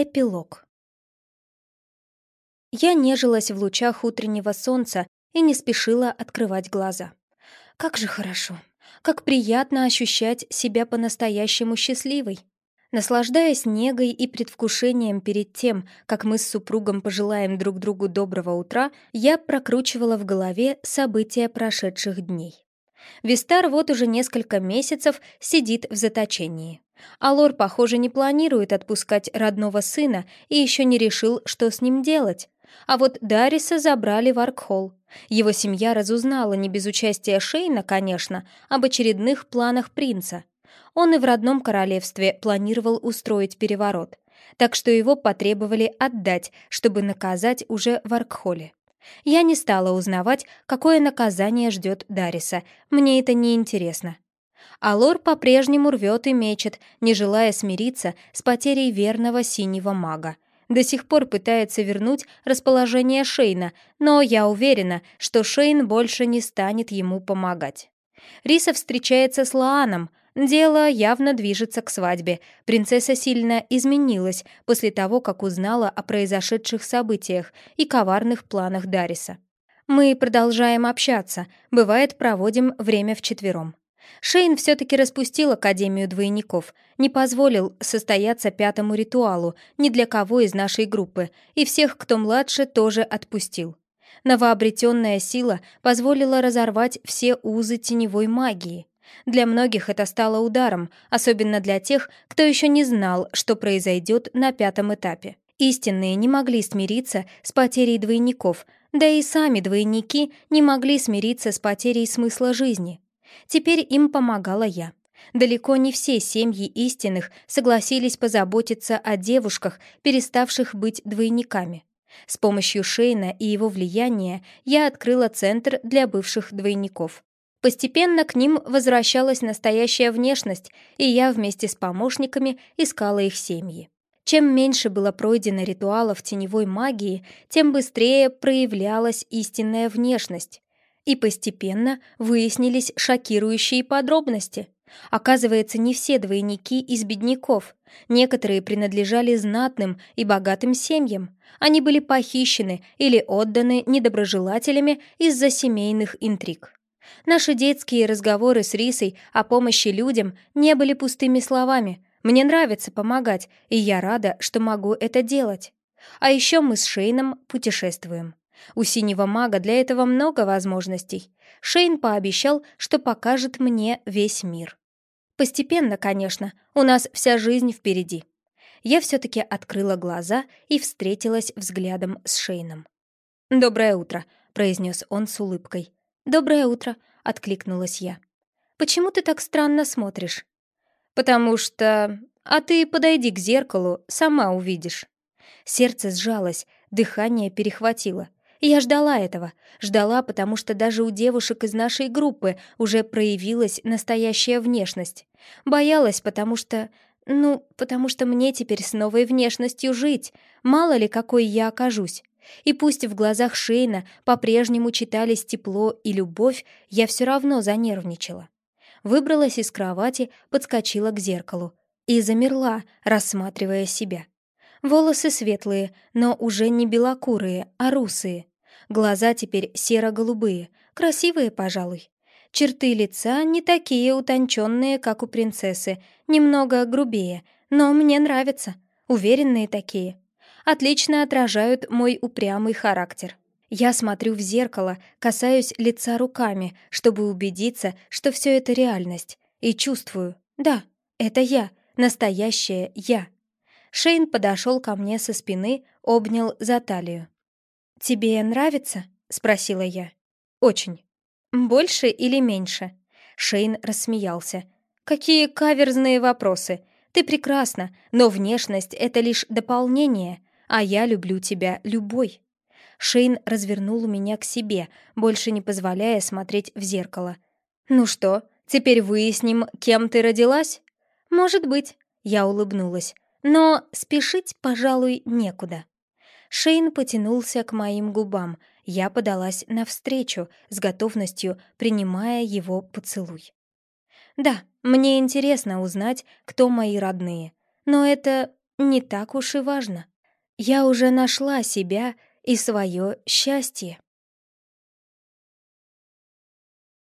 Эпилог. Я нежилась в лучах утреннего солнца и не спешила открывать глаза. Как же хорошо, как приятно ощущать себя по-настоящему счастливой. Наслаждаясь негой и предвкушением перед тем, как мы с супругом пожелаем друг другу доброго утра, я прокручивала в голове события прошедших дней. Вистар вот уже несколько месяцев сидит в заточении. Алор, похоже, не планирует отпускать родного сына и еще не решил, что с ним делать. А вот Дариса забрали в Аркхолл. Его семья разузнала, не без участия Шейна, конечно, об очередных планах принца. Он и в родном королевстве планировал устроить переворот, так что его потребовали отдать, чтобы наказать уже в Аркхоле. Я не стала узнавать, какое наказание ждет Дариса, мне это не интересно. Алор по-прежнему рвет и мечет, не желая смириться с потерей верного синего мага. До сих пор пытается вернуть расположение Шейна, но я уверена, что Шейн больше не станет ему помогать. Риса встречается с Лааном. Дело явно движется к свадьбе. Принцесса сильно изменилась после того, как узнала о произошедших событиях и коварных планах Дариса. Мы продолжаем общаться, бывает, проводим время вчетвером. Шейн все-таки распустил Академию двойников, не позволил состояться пятому ритуалу ни для кого из нашей группы, и всех, кто младше, тоже отпустил. Новообретенная сила позволила разорвать все узы теневой магии. Для многих это стало ударом, особенно для тех, кто еще не знал, что произойдет на пятом этапе. Истинные не могли смириться с потерей двойников, да и сами двойники не могли смириться с потерей смысла жизни. Теперь им помогала я. Далеко не все семьи истинных согласились позаботиться о девушках, переставших быть двойниками. С помощью Шейна и его влияния я открыла центр для бывших двойников. Постепенно к ним возвращалась настоящая внешность, и я вместе с помощниками искала их семьи. Чем меньше было пройдено ритуалов теневой магии, тем быстрее проявлялась истинная внешность. И постепенно выяснились шокирующие подробности. Оказывается, не все двойники из бедняков. Некоторые принадлежали знатным и богатым семьям. Они были похищены или отданы недоброжелателями из-за семейных интриг. Наши детские разговоры с Рисой о помощи людям не были пустыми словами. Мне нравится помогать, и я рада, что могу это делать. А еще мы с Шейном путешествуем. У синего мага для этого много возможностей. Шейн пообещал, что покажет мне весь мир. Постепенно, конечно, у нас вся жизнь впереди. Я все-таки открыла глаза и встретилась взглядом с Шейном. «Доброе утро», — произнес он с улыбкой. «Доброе утро», — откликнулась я. «Почему ты так странно смотришь?» «Потому что... А ты подойди к зеркалу, сама увидишь». Сердце сжалось, дыхание перехватило. Я ждала этого. Ждала, потому что даже у девушек из нашей группы уже проявилась настоящая внешность. Боялась, потому что... Ну, потому что мне теперь с новой внешностью жить. Мало ли, какой я окажусь. И пусть в глазах Шейна по-прежнему читались тепло и любовь, я все равно занервничала. Выбралась из кровати, подскочила к зеркалу и замерла, рассматривая себя. Волосы светлые, но уже не белокурые, а русые. Глаза теперь серо-голубые, красивые, пожалуй. Черты лица не такие утонченные, как у принцессы, немного грубее, но мне нравятся, уверенные такие. Отлично отражают мой упрямый характер. Я смотрю в зеркало, касаюсь лица руками, чтобы убедиться, что все это реальность, и чувствую, да, это я, настоящая я. Шейн подошел ко мне со спины, обнял за талию. «Тебе нравится?» — спросила я. «Очень». «Больше или меньше?» Шейн рассмеялся. «Какие каверзные вопросы! Ты прекрасна, но внешность — это лишь дополнение, а я люблю тебя любой». Шейн развернул меня к себе, больше не позволяя смотреть в зеркало. «Ну что, теперь выясним, кем ты родилась?» «Может быть», — я улыбнулась. «Но спешить, пожалуй, некуда». Шейн потянулся к моим губам. Я подалась навстречу, с готовностью принимая его поцелуй. «Да, мне интересно узнать, кто мои родные. Но это не так уж и важно. Я уже нашла себя и свое счастье.